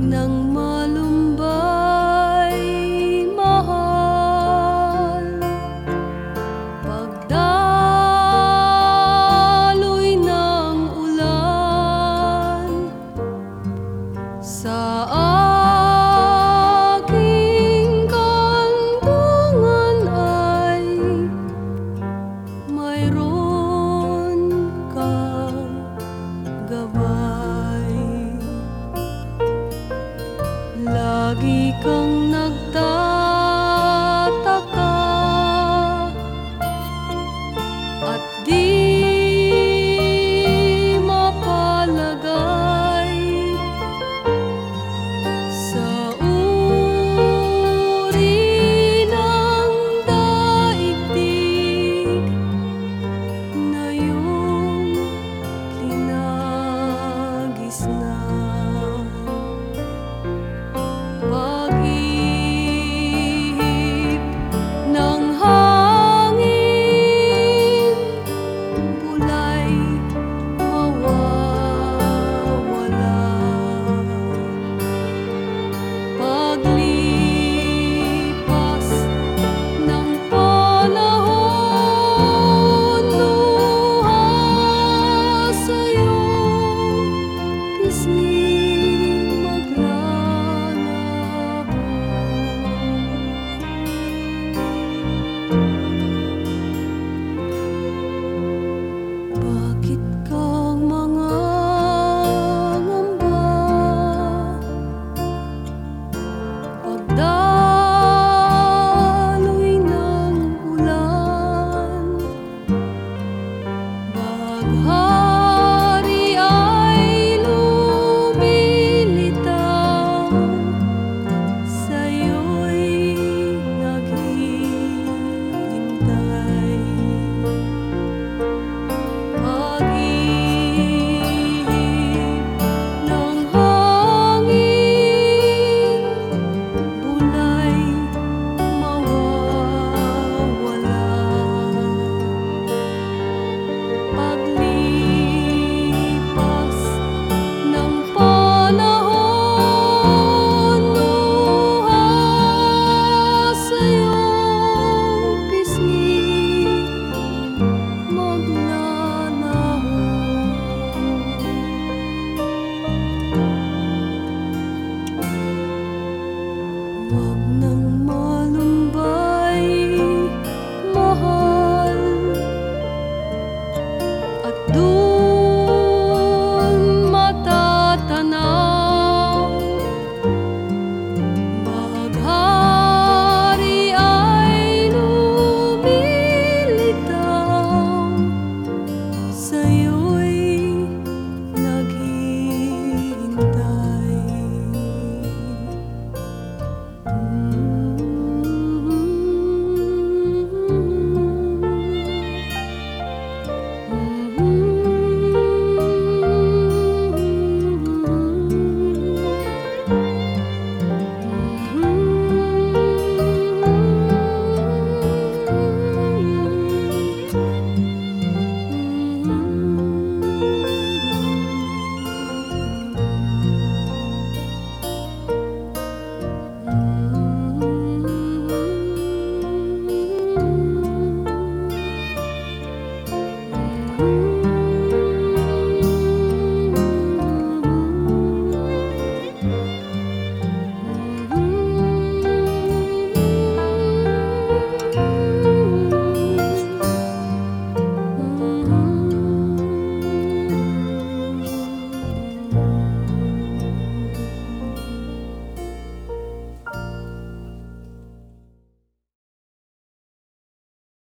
能 Lagi kang nagtataka At di